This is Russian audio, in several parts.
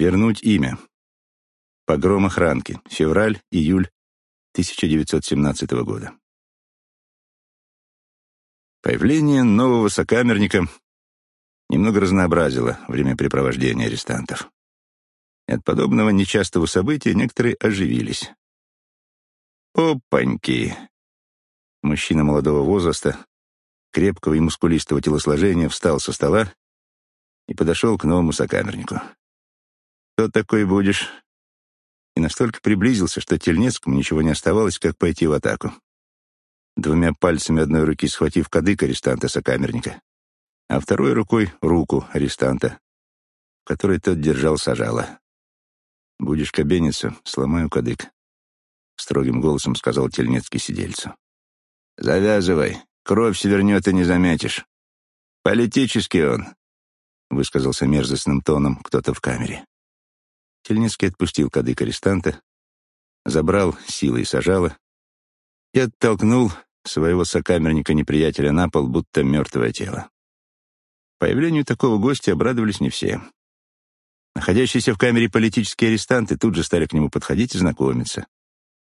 Вернуть имя. Погром охранки. Февраль-июль 1917 года. Появление нового сокамерника немного разнообразило времяпрепровождение арестантов. И от подобного нечастого события некоторые оживились. «Опаньки!» Мужчина молодого возраста, крепкого и мускулистого телосложения, встал со стола и подошел к новому сокамернику. «Кто такой будешь?» И настолько приблизился, что Тельнецкому ничего не оставалось, как пойти в атаку. Двумя пальцами одной руки схватив кадык арестанта-сокамерника, а второй рукой — руку арестанта, в которой тот держал сажало. «Будешь кабениться, сломаю кадык», — строгим голосом сказал Тельнецкий сидельцу. «Завязывай, кровь свернет и не заметишь. Политический он», — высказался мерзостным тоном кто-то в камере. Тельницкий отпустил кадык арестанта, забрал силой сажало и оттолкнул своего сокамерника-неприятеля на пол, будто мертвое тело. Появлению такого гостя обрадовались не все. Находящиеся в камере политические арестанты тут же стали к нему подходить и знакомиться.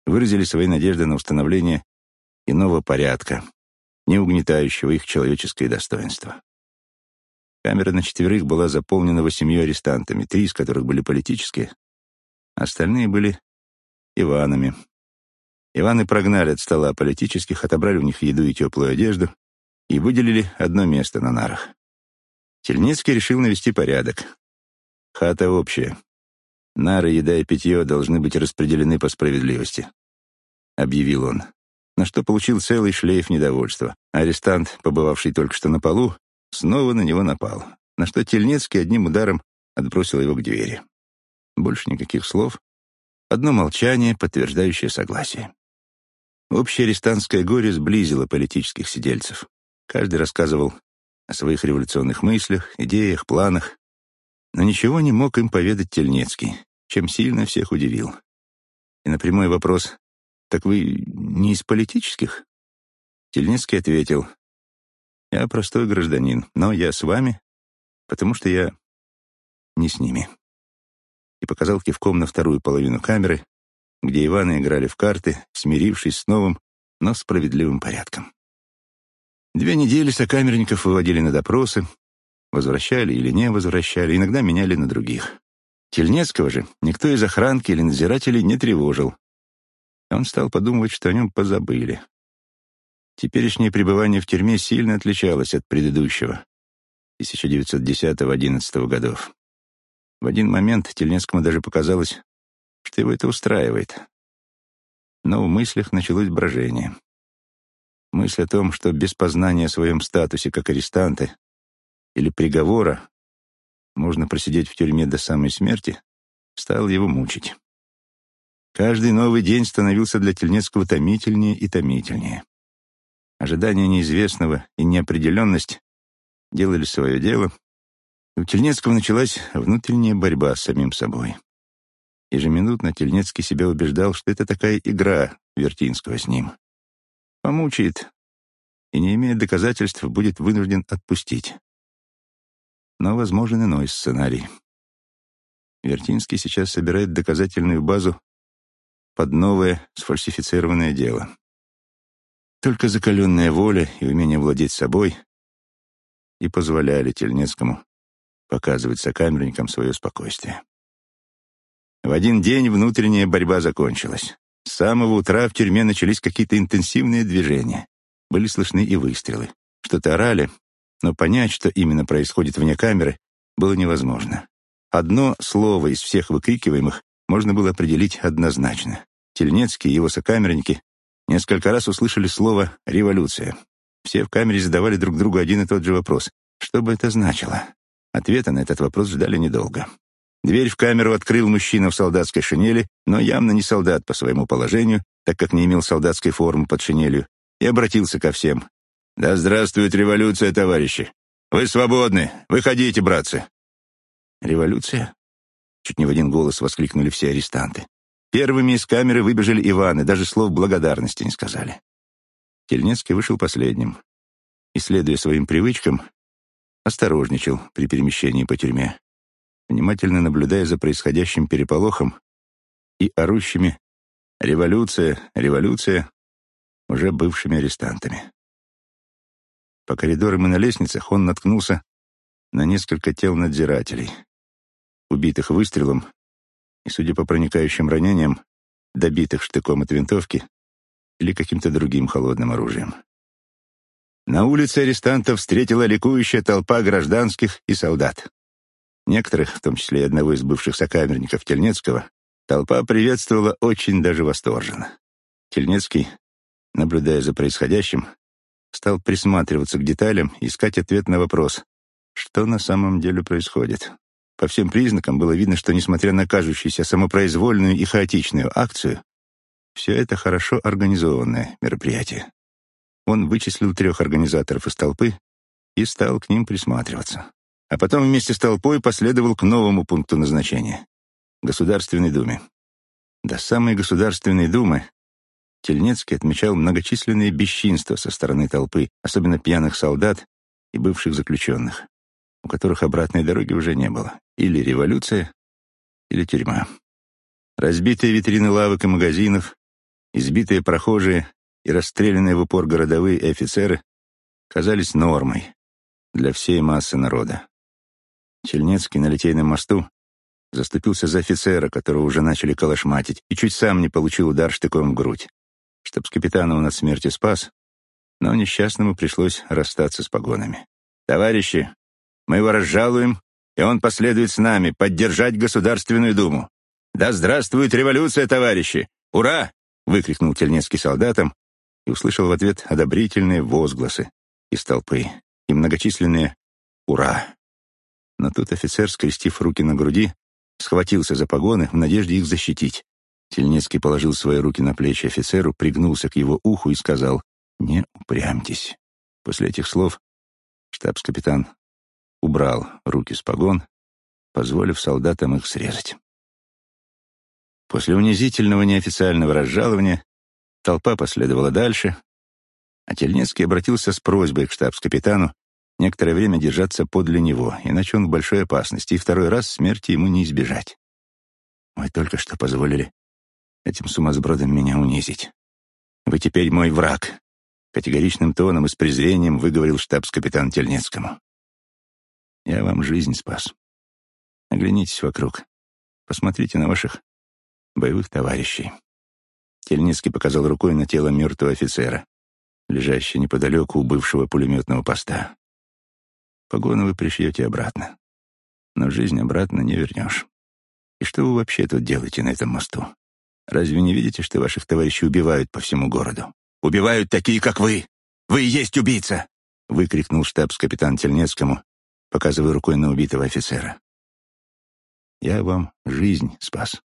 Выразили свои надежды на установление иного порядка, не угнетающего их человеческое достоинство. Камера на четверых была заполнена восемью арестантами, три из которых были политические, остальные были Иванами. Иваны прогнали от стола политических, отобрали у них еду и теплую одежду и выделили одно место на нарах. Тельницкий решил навести порядок. Хата общая. Нары, еда и питье должны быть распределены по справедливости, — объявил он, на что получил целый шлейф недовольства. Арестант, побывавший только что на полу, снова на него напал, на что Тельнецкий одним ударом отбросил его к двери. Больше никаких слов, одно молчание, подтверждающее согласие. Общее арестантское горе сблизило политических сидельцев. Каждый рассказывал о своих революционных мыслях, идеях, планах, но ничего не мог им поведать Тельнецкий, чем сильно всех удивил. И на прямой вопрос «Так вы не из политических?» Тельнецкий ответил я простой гражданин, но я с вами, потому что я не с ними. И показал кивком на вторую половину камеры, где Иваны играли в карты, смирившись с новым, но справедливым порядком. Две недели сокамерников выводили на допросы, возвращали или не возвращали, иногда меняли на других. Тельнецкого же никто из охранки или надзирателей не тревожил. Он стал подумывать, что о нем позабыли. Теперешнее пребывание в тюрьме сильно отличалось от предыдущего, 1910-11 годов. В один момент Тельнецкому даже показалось, что его это устраивает. Но в мыслях началось брожение. Мысль о том, что без познания о своем статусе как арестанты или приговора можно просидеть в тюрьме до самой смерти, стала его мучить. Каждый новый день становился для Тельнецкого томительнее и томительнее. Ожидание неизвестного и неопределенность делали свое дело, и у Тельнецкого началась внутренняя борьба с самим собой. Ежеминутно Тельнецкий себя убеждал, что это такая игра Вертинского с ним. Помучает и, не имея доказательств, будет вынужден отпустить. Но возможен иной сценарий. Вертинский сейчас собирает доказательную базу под новое сфальсифицированное дело. Только закаленная воля и умение владеть собой и позволяли Тельнецкому показывать сокамерникам свое спокойствие. В один день внутренняя борьба закончилась. С самого утра в тюрьме начались какие-то интенсивные движения. Были слышны и выстрелы. Что-то орали, но понять, что именно происходит вне камеры, было невозможно. Одно слово из всех выкрикиваемых можно было определить однозначно. Тельнецкий и его сокамерники Несколько раз услышали слово «революция». Все в камере задавали друг другу один и тот же вопрос. Что бы это значило? Ответа на этот вопрос ждали недолго. Дверь в камеру открыл мужчина в солдатской шинели, но явно не солдат по своему положению, так как не имел солдатской формы под шинелью, и обратился ко всем. «Да здравствует революция, товарищи! Вы свободны! Выходите, братцы!» «Революция?» Чуть не в один голос воскликнули все арестанты. Первыми из камеры выбежали Иваны, даже слов благодарности не сказали. Тельнецкий вышел последним и, следуя своим привычкам, осторожничал при перемещении по тюрьме. внимательно наблюдая за происходящим переполохом и орущими «Революция! Революция!» уже бывшими арестантами. По коридорам и на лестницах он наткнулся на несколько тел надзирателей, убитых выстрелом и, судя по проникающим ранениям, добитых штыком от винтовки или каким-то другим холодным оружием. На улице арестантов встретила ликующая толпа гражданских и солдат. Некоторых, в том числе и одного из бывших сокамерников Тельнецкого, толпа приветствовала очень даже восторженно. Тельнецкий, наблюдая за происходящим, стал присматриваться к деталям искать ответ на вопрос, что на самом деле происходит. По всем признакам было видно, что, несмотря на кажущуюся самопроизвольную и хаотичную акцию, все это хорошо организованное мероприятие. Он вычислил трех организаторов из толпы и стал к ним присматриваться. А потом вместе с толпой последовал к новому пункту назначения — Государственной Думе. До самой Государственной Думы Тельнецкий отмечал многочисленные бесчинства со стороны толпы, особенно пьяных солдат и бывших заключенных, у которых обратной дороги уже не было. Или революция, или тюрьма. Разбитые витрины лавок и магазинов, избитые прохожие и расстрелянные в упор городовые и офицеры казались нормой для всей массы народа. Чельнецкий на Литейном мосту заступился за офицера, которого уже начали колошматить, и чуть сам не получил удар штыком в грудь. Чтоб с капитана он от смерти спас, но несчастному пришлось расстаться с погонами. «Товарищи, мы его разжалуем, и он последует с нами поддержать Государственную Думу. Да здравствует революция, товарищи! Ура!» — выкрикнул Тельнецкий солдатам и услышал в ответ одобрительные возгласы из толпы и многочисленные «Ура!». Но тут офицер, скрестив руки на груди, схватился за погоны в надежде их защитить. Тельнецкий положил свои руки на плечи офицеру, пригнулся к его уху и сказал «Не упрямьтесь». После этих слов штабс-капитан убрал руки с погон, позволив солдатам их срезать. После унизительного неофициального разжалования толпа последовала дальше, а Тельнецкий обратился с просьбой к штабс-капитану некоторое время держаться подле него, иначе он в большой опасности, и второй раз смерти ему не избежать. Вы только что позволили этим сумасбродам меня унизить. Вы теперь мой враг, категоричным тоном и с презрением выговорил штабс-капитан Тельнецкому. Я вам жизнь спас. Оглянитесь вокруг. Посмотрите на ваших боевых товарищей. Тельницкий показал рукой на тело мертвого офицера, лежащее неподалеку у бывшего пулеметного поста. Погоны вы пришьете обратно. Но жизнь обратно не вернешь. И что вы вообще тут делаете на этом мосту? Разве не видите, что ваших товарищей убивают по всему городу? Убивают такие, как вы! Вы и есть убийца!» — выкрикнул штабс-капитан Тельнецкому, показывая рукой на убитого офицера. «Я вам жизнь спас,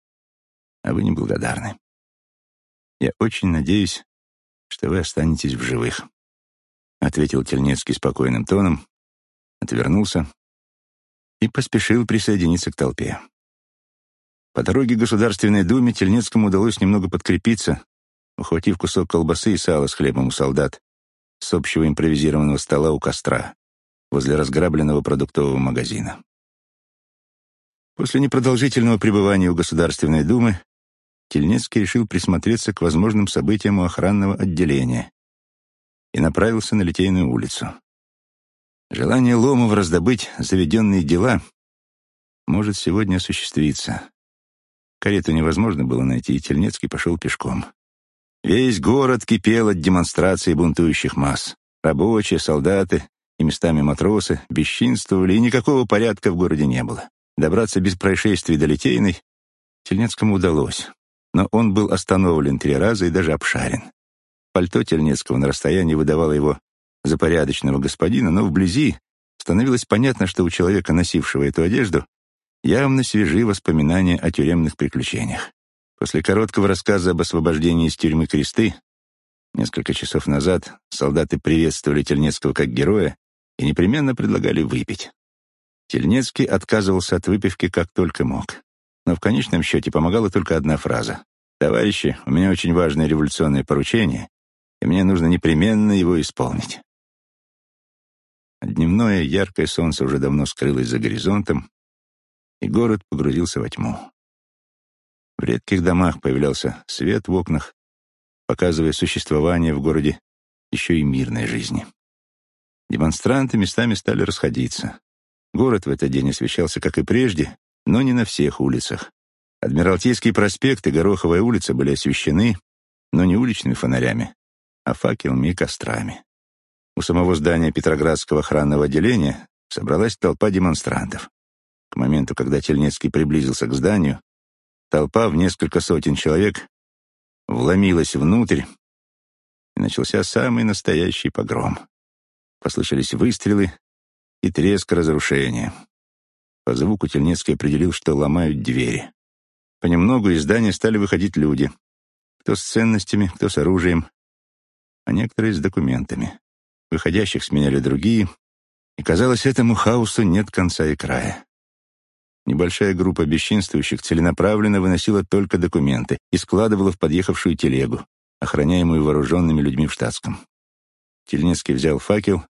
а вы неблагодарны. Я очень надеюсь, что вы останетесь в живых», — ответил Тельнецкий спокойным тоном, отвернулся и поспешил присоединиться к толпе. По дороге к Государственной Думе Тельнецкому удалось немного подкрепиться, ухватив кусок колбасы и сала с хлебом у солдат с общего импровизированного стола у костра возле разграбленного продуктового магазина. После непродолжительного пребывания у Государственной Думы Тельнецкий решил присмотреться к возможным событиям у охранного отделения и направился на Литейную улицу. Желание Ломова раздобыть заведенные дела может сегодня осуществиться. Карету невозможно было найти, и Тельнецкий пошел пешком. Весь город кипел от демонстрации бунтующих масс. Рабочие, солдаты и местами матросы бесчинствовали, и никакого порядка в городе не было. Добраться без происшествий до Литейной Тельнецкому удалось, но он был остановлен три раза и даже обшарен. Пальто Тельнецкого на расстоянии выдавало его за порядочного господина, но вблизи становилось понятно, что у человека, носившего эту одежду, явно свежи воспоминания о тюремных приключениях. После короткого рассказа об освобождении из тюрьмы Кресты несколько часов назад солдаты приветствовали Тельнецкого как героя и непременно предлагали выпить. Тельнецкий отказывался от выпивки как только мог. Но в конечном счете помогала только одна фраза. «Товарищи, у меня очень важное революционное поручение, и мне нужно непременно его исполнить». Дневное яркое солнце уже давно скрылось за горизонтом, и город погрузился во тьму. В редких домах появлялся свет в окнах, показывая существование в городе еще и мирной жизни. Демонстранты местами стали расходиться. Город в этот день освещался, как и прежде, но не на всех улицах. Адмиралтейский проспект и Гороховая улица были освещены, но не уличными фонарями, а факелами и кострами. У самого здания Петроградского охранного отделения собралась толпа демонстрантов. К моменту, когда Тельнецкий приблизился к зданию, толпа в несколько сотен человек вломилась внутрь, и начался самый настоящий погром. Послышались выстрелы и треск разрушения. По звуку Тельнецкий определил, что ломают двери. Понемногу из здания стали выходить люди. Кто с ценностями, кто с оружием, а некоторые с документами. Выходящих сменяли другие, и, казалось, этому хаосу нет конца и края. Небольшая группа бесчинствующих целенаправленно выносила только документы и складывала в подъехавшую телегу, охраняемую вооруженными людьми в штатском. Тельнецкий взял факел,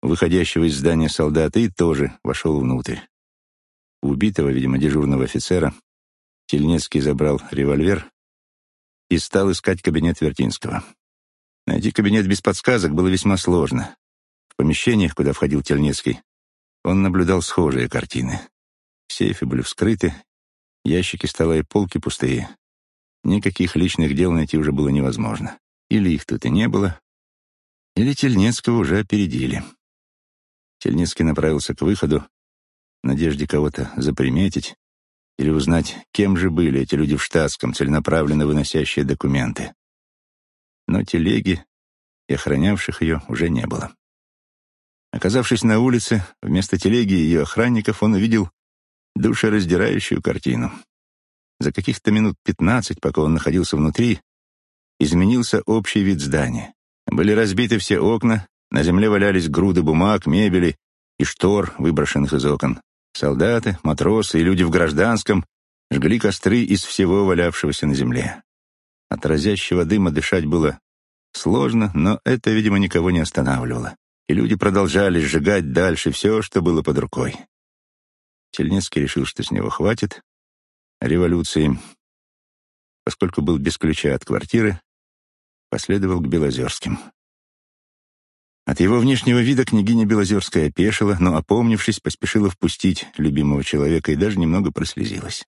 выходящего из здания солдата, и тоже вошел внутрь. У убитого, видимо, дежурного офицера, Тельнецкий забрал револьвер и стал искать кабинет Вертинского. Найти кабинет без подсказок было весьма сложно. В помещениях, куда входил Тельнецкий, он наблюдал схожие картины. Сейфы были вскрыты, ящики стола и полки пустые. Никаких личных дел найти уже было невозможно. Или их тут и не было, или Тельнецкого уже опередили. Тельнецкий направился к выходу, в надежде кого-то заприметить или узнать, кем же были эти люди в штатском, целенаправленно выносящие документы. Но телеги и охранявших ее уже не было. Оказавшись на улице, вместо телеги и ее охранников он увидел душераздирающую картину. За каких-то минут пятнадцать, пока он находился внутри, изменился общий вид здания. Были разбиты все окна, на земле валялись груды бумаг, мебели и штор, выброшенных из окон. Солдаты, матросы и люди в гражданском жгли костры из всего валявшегося на земле. От разящего дыма дышать было сложно, но это, видимо, никого не останавливало. И люди продолжали сжигать дальше все, что было под рукой. Тельнецкий решил, что с него хватит. Революции, поскольку был без ключа от квартиры, последовал к Белозерским. От его внешнего вида княгиня Белозерская опешила, но, опомнившись, поспешила впустить любимого человека и даже немного прослезилась.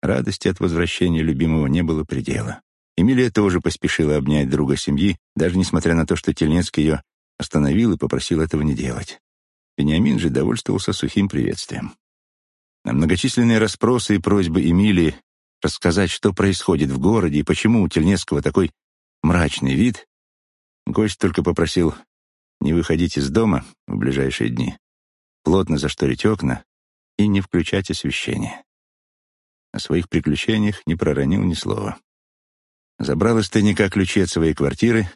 Радости от возвращения любимого не было предела. Эмилия тоже поспешила обнять друга семьи, даже несмотря на то, что Тельнецкий ее остановил и попросил этого не делать. Вениамин же довольствовался сухим приветствием. На многочисленные расспросы и просьбы Эмилии рассказать, что происходит в городе и почему у Тельнецкого такой мрачный вид, гость только попросил не выходить из дома в ближайшие дни, плотно зашторить окна и не включать освещение. О своих приключениях не проронил ни слова. Забрал из тайника ключи от своей квартиры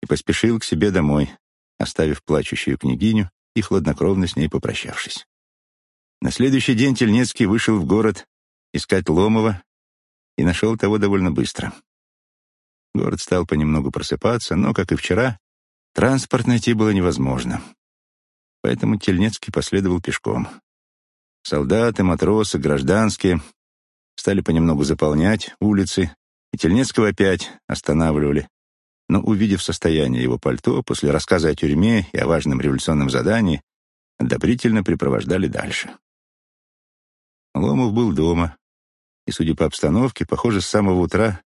и поспешил к себе домой, оставив плачущую княгиню и хладнокровно с ней попрощавшись. На следующий день Тельнецкий вышел в город искать Ломова и нашел того довольно быстро. Город стал понемногу просыпаться, но, как и вчера, транспорт найти было невозможно. Поэтому Тельнецкий последовал пешком. Солдаты, матросы, гражданские стали понемногу заполнять улицы, и Тельнецкого опять останавливали. Но, увидев состояние его пальто, после рассказа о тюрьме и о важном революционном задании, одобрительно припровождали дальше. Ломов был дома, и, судя по обстановке, похоже, с самого утра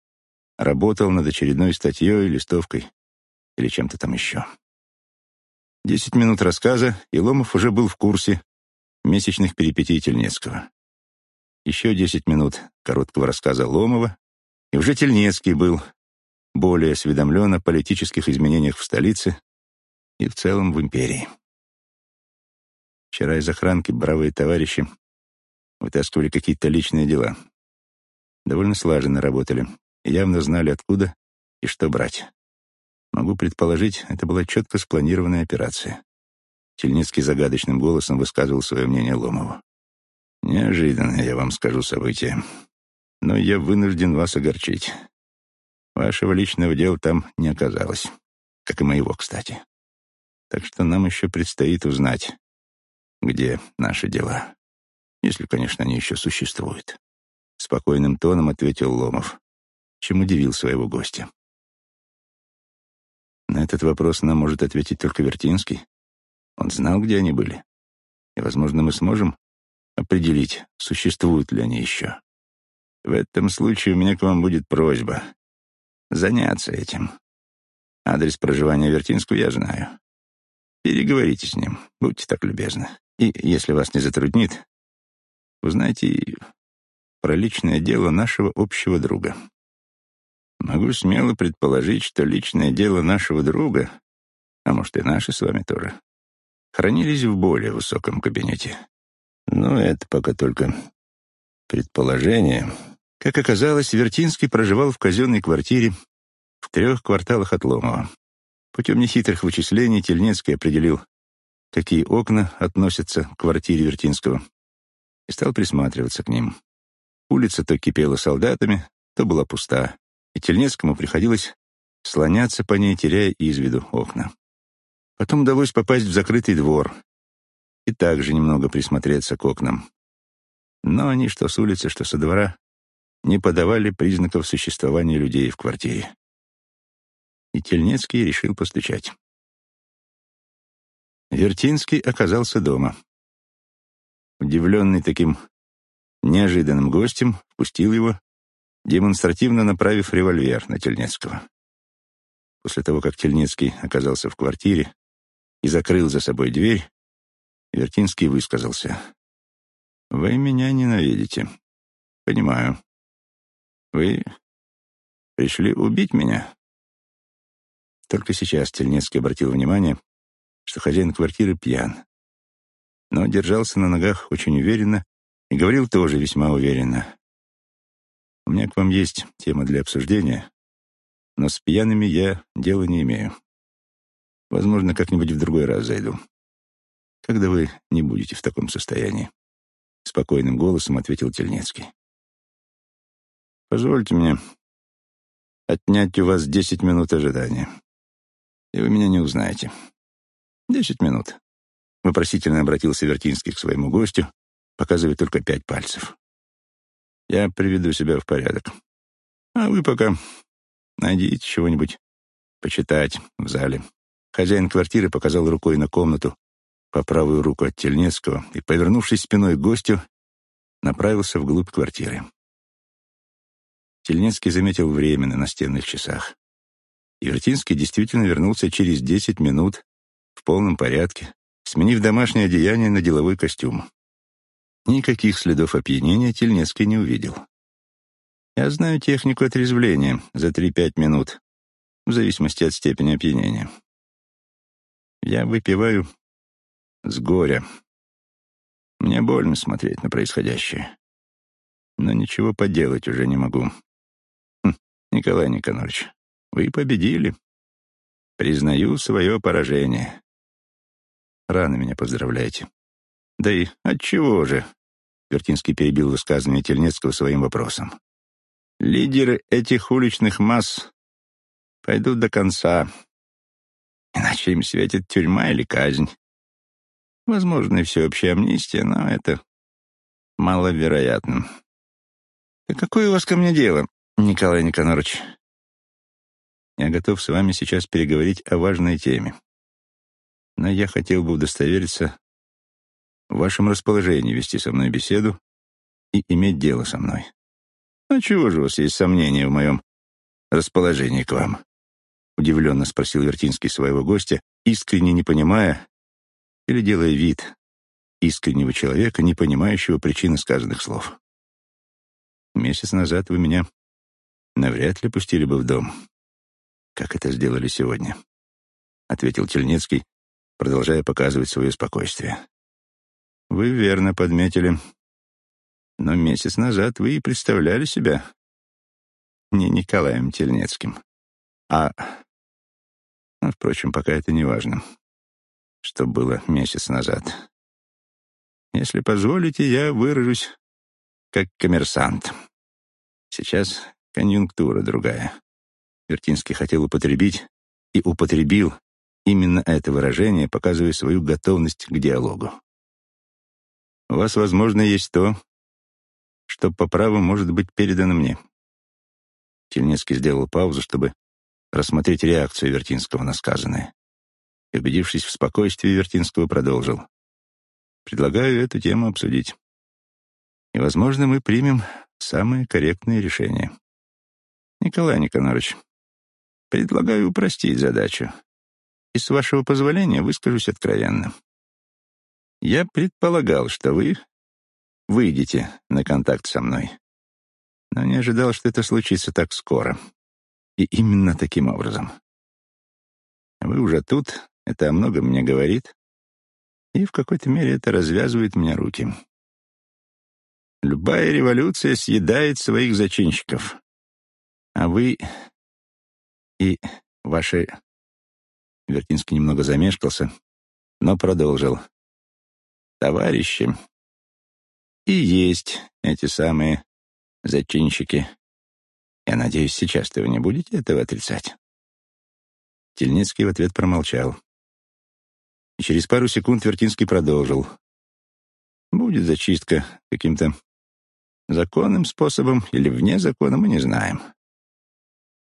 Работал над очередной статьей, листовкой или чем-то там еще. Десять минут рассказа, и Ломов уже был в курсе месячных перипетий Тельнецкого. Еще десять минут короткого рассказа Ломова, и уже Тельнецкий был более осведомлен о политических изменениях в столице и в целом в империи. Вчера из охранки бравые товарищи вытаскивали какие-то личные дела. Довольно слаженно работали явно знали, откуда и что брать. Могу предположить, это была четко спланированная операция. Тельницкий загадочным голосом высказывал свое мнение Ломову. «Неожиданно, я вам скажу событие. Но я вынужден вас огорчить. Вашего личного дела там не оказалось. Как и моего, кстати. Так что нам еще предстоит узнать, где наши дела. Если, конечно, они еще существуют. Спокойным тоном ответил Ломов, чем удивил своего гостя. На этот вопрос нам может ответить только Вертинский. Он знал, где они были. И, возможно, мы сможем определить, существуют ли они еще. В этом случае у меня к вам будет просьба заняться этим. Адрес проживания Вертинского я знаю. Переговорите с ним, будьте так любезны. И, если вас не затруднит, узнайте про личное дело нашего общего друга. Могу смело предположить, что личное дело нашего друга, а может и наше с вами тоже, хранились в более высоком кабинете. Но это пока только предположение. Как оказалось, Вертинский проживал в казенной квартире в трех кварталах от Ломова. Путем нехитрых вычислений Тельнецкий определил, какие окна относятся к квартире Вертинского, и стал присматриваться к ним. Улица то кипела солдатами, то была пуста, и Тельнецкому приходилось слоняться по ней, теряя из виду окна. Потом удалось попасть в закрытый двор и также немного присмотреться к окнам. Но они, что с улицы, что со двора, не подавали признаков существования людей в квартире. И Тельнецкий решил постучать. Вертинский оказался дома. Удивленный таким неожиданным гостем, впустил его, демонстративно направив револьвер на Тельнецкого. После того, как Тельнецкий оказался в квартире, и закрыл за собой дверь, Вертинский высказался. «Вы меня ненавидите. Понимаю. Вы пришли убить меня?» Только сейчас Тельнецкий обратил внимание, что хозяин квартиры пьян. Но держался на ногах очень уверенно и говорил тоже весьма уверенно. «У меня к вам есть тема для обсуждения, но с пьяными я дела не имею. Возможно, как-нибудь в другой раз зайду. Когда вы не будете в таком состоянии. Спокойным голосом ответил Тельнецкий. Позвольте мне отнять у вас десять минут ожидания. И вы меня не узнаете. Десять минут. Вопросительно обратился Вертинский к своему гостю, показывая только пять пальцев. Я приведу себя в порядок. А вы пока найдите чего-нибудь почитать в зале. Хозяин квартиры показал рукой на комнату по правую руку от Тельнецкого и, повернувшись спиной к гостю, направился вглубь квартиры. Тельнецкий заметил время на настенных часах. Вертинский действительно вернулся через десять минут в полном порядке, сменив домашнее одеяние на деловой костюм. Никаких следов опьянения Тельнецкий не увидел. Я знаю технику отрезвления за три-пять минут, в зависимости от степени опьянения. Я выпиваю с горя. Мне больно смотреть на происходящее. Но ничего поделать уже не могу. Хм, Николай Никонорович, вы победили. Признаю свое поражение. Рано меня поздравляете. Да и отчего же? Вертинский перебил высказывание Тельнецкого своим вопросом. Лидеры этих уличных масс пойдут до конца, Иначе им светит тюрьма или казнь. Возможно, и всеобщая амнистия, но это маловероятно. Да какое у вас ко мне дело, Николай Никонорович? Я готов с вами сейчас переговорить о важной теме. Но я хотел бы удостовериться в вашем расположении вести со мной беседу и иметь дело со мной. А чего же у вас есть сомнения в моем расположении к вам? — удивленно спросил Вертинский своего гостя, искренне не понимая или делая вид искреннего человека, не понимающего причины сказанных слов. «Месяц назад вы меня навряд ли пустили бы в дом, как это сделали сегодня», — ответил Тельнецкий, продолжая показывать свое спокойствие. «Вы верно подметили, но месяц назад вы и представляли себя не Николаем Тельнецким, а но, впрочем, пока это не важно, что было месяц назад. Если позволите, я выражусь как коммерсант. Сейчас конъюнктура другая. Вертинский хотел употребить и употребил именно это выражение, показывая свою готовность к диалогу. У вас, возможно, есть то, что по праву может быть передано мне. Тельнецкий сделал паузу, чтобы рассмотреть реакцию Вертинского на сказанное. И, убедившись в спокойствии, Вертинского продолжил. «Предлагаю эту тему обсудить. И, возможно, мы примем самое корректное решение. Николай Никонорович, предлагаю упростить задачу. И, с вашего позволения, выскажусь откровенно. Я предполагал, что вы выйдете на контакт со мной но не ожидал, что это случится так скоро. И именно таким образом. Вы уже тут, это о многом мне говорит, и в какой-то мере это развязывает мне руки. Любая революция съедает своих зачинщиков. А вы и ваши... Вертинский немного замешкался, но продолжил. Товарищи и есть эти самые зачинщики. Я надеюсь, сейчас-то вы не будете этого отрицать?» Тельницкий в ответ промолчал. И через пару секунд Вертинский продолжил. «Будет зачистка каким-то законным способом или вне закона, мы не знаем.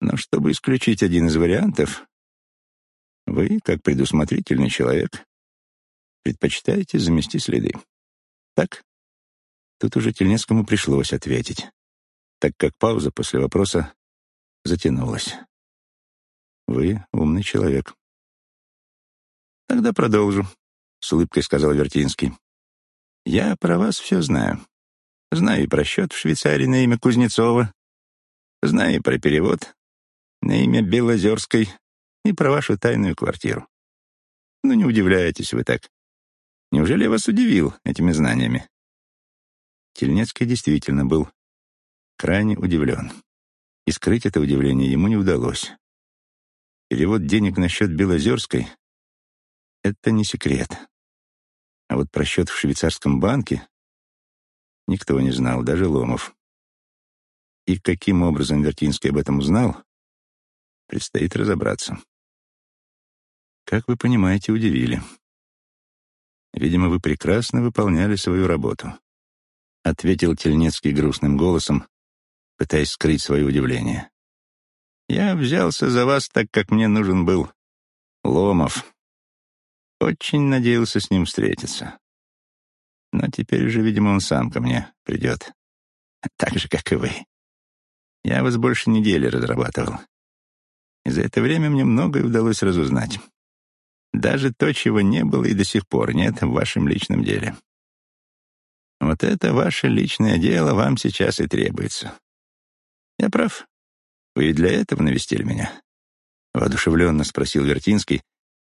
Но чтобы исключить один из вариантов, вы, как предусмотрительный человек, предпочитаете замести следы. Так?» Тут уже Тельнецкому пришлось ответить так как пауза после вопроса затянулась. «Вы умный человек». «Тогда продолжу», — с улыбкой сказал Вертинский. «Я про вас все знаю. Знаю и про счет в Швейцарии на имя Кузнецова, знаю и про перевод на имя Белозерской и про вашу тайную квартиру. Ну, не удивляйтесь вы так. Неужели я вас удивил этими знаниями?» Тельнецкий действительно был крайне удивлен. И скрыть это удивление ему не удалось. Перевод денег на счет Белозерской — это не секрет. А вот про счет в швейцарском банке никто не знал, даже Ломов. И каким образом Вертинский об этом узнал, предстоит разобраться. Как вы понимаете, удивили. Видимо, вы прекрасно выполняли свою работу. Ответил Тельнецкий грустным голосом, пытаясь скрыть свое удивление. «Я взялся за вас, так как мне нужен был Ломов. Очень надеялся с ним встретиться. Но теперь уже, видимо, он сам ко мне придет. Так же, как и вы. Я вас больше недели разрабатывал. И за это время мне многое удалось разузнать. Даже то, чего не было и до сих пор нет в вашем личном деле. Вот это ваше личное дело вам сейчас и требуется. Я прав. Вы и для этого навестили меня? Воодушевленно спросил Вертинский,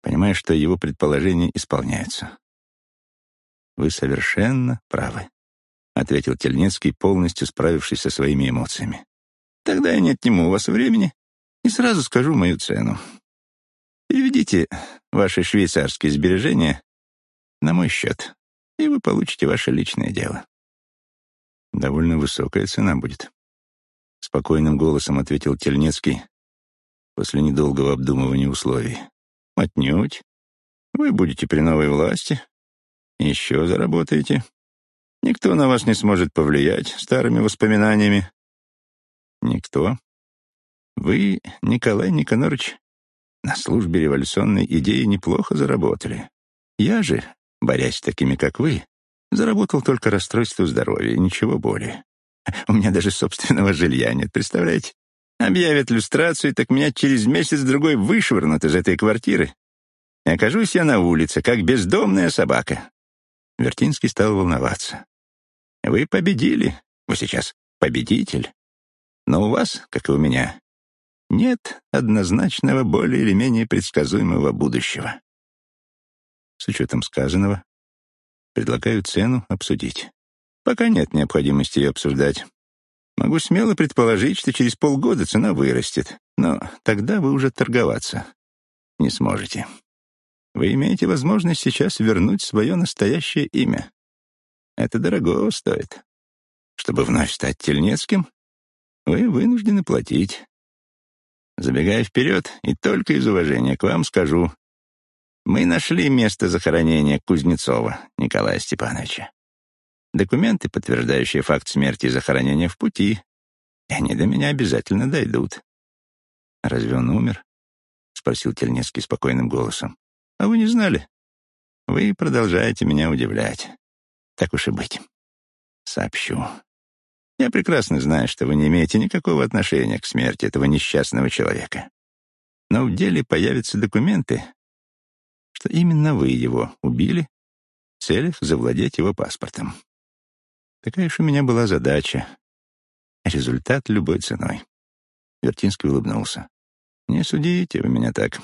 понимая, что его предположения исполняются. Вы совершенно правы, ответил Тельнецкий, полностью справившись со своими эмоциями. Тогда я не отниму у вас времени и сразу скажу мою цену. Переведите ваши швейцарские сбережения на мой счет, и вы получите ваше личное дело. Довольно высокая цена будет. — спокойным голосом ответил Тельнецкий после недолгого обдумывания условий. «Отнюдь. Вы будете при новой власти. Еще заработаете. Никто на вас не сможет повлиять старыми воспоминаниями. Никто. Вы, Николай Никонорович, на службе революционной идеи неплохо заработали. Я же, борясь с такими, как вы, заработал только расстройство здоровья, ничего более. У меня даже собственного жилья нет, представляете? Объявят люстрацию, так меня через месяц-другой вышвырнут из этой квартиры. И окажусь я на улице, как бездомная собака. Вертинский стал волноваться. Вы победили. Вы сейчас победитель. Но у вас, как и у меня, нет однозначного, более или менее предсказуемого будущего. С учетом сказанного, предлагаю цену обсудить. Пока нет необходимости ее обсуждать. Могу смело предположить, что через полгода цена вырастет, но тогда вы уже торговаться не сможете. Вы имеете возможность сейчас вернуть свое настоящее имя. Это дорого стоит. Чтобы вновь стать Тельнецким, вы вынуждены платить. Забегая вперед, и только из уважения к вам скажу, мы нашли место захоронения Кузнецова Николая Степановича. Документы, подтверждающие факт смерти и захоронения в пути, и они до меня обязательно дойдут. «Разве он умер?» — спросил Тельнецкий спокойным голосом. «А вы не знали? Вы продолжаете меня удивлять. Так уж и быть. Сообщу. Я прекрасно знаю, что вы не имеете никакого отношения к смерти этого несчастного человека. Но в деле появятся документы, что именно вы его убили в целях завладеть его паспортом. Такая уж у меня была задача. Результат любой ценой. Вертинский улыбнулся. «Не судите вы меня так.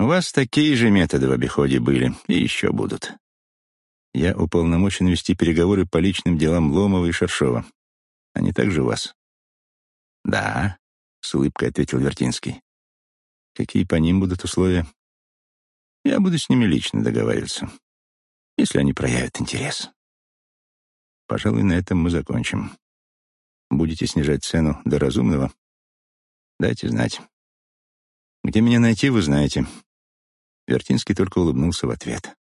У вас такие же методы в обиходе были, и еще будут. Я уполномочен вести переговоры по личным делам Ломова и Шершова. Они также у вас?» «Да», — с улыбкой ответил Вертинский. «Какие по ним будут условия?» «Я буду с ними лично договариваться, если они проявят интерес». «Пожалуй, на этом мы закончим. Будете снижать цену до разумного? Дайте знать. Где меня найти, вы знаете». Вертинский только улыбнулся в ответ.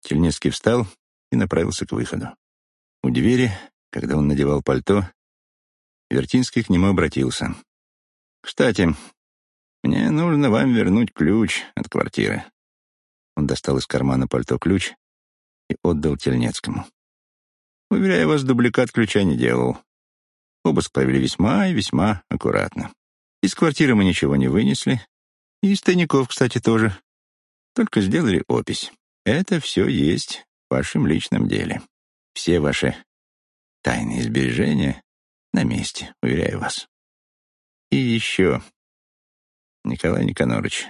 Тельнецкий встал и направился к выходу. У двери, когда он надевал пальто, Вертинский к нему обратился. «Кстати, мне нужно вам вернуть ключ от квартиры». Он достал из кармана пальто ключ и отдал Тельнецкому. Уверяю вас, дубликат ключа не делал. Обыск провели весьма и весьма аккуратно. Из квартиры мы ничего не вынесли. И из тайников, кстати, тоже. Только сделали опись. Это все есть в вашем личном деле. Все ваши тайные сбережения на месте, уверяю вас. И еще, Николай Никонорович,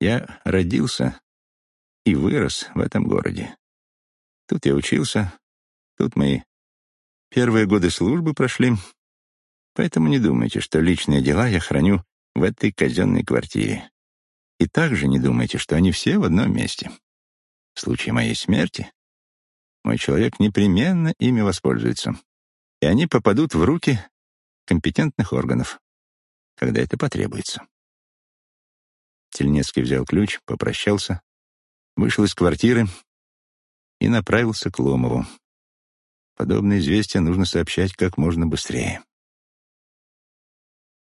я родился и вырос в этом городе. Тут я учился, тут мои первые годы службы прошли, поэтому не думайте, что личные дела я храню в этой казенной квартире. И также не думайте, что они все в одном месте. В случае моей смерти мой человек непременно ими воспользуется, и они попадут в руки компетентных органов, когда это потребуется. Тельнецкий взял ключ, попрощался, вышел из квартиры и направился к Ломову. Подобные известия нужно сообщать как можно быстрее.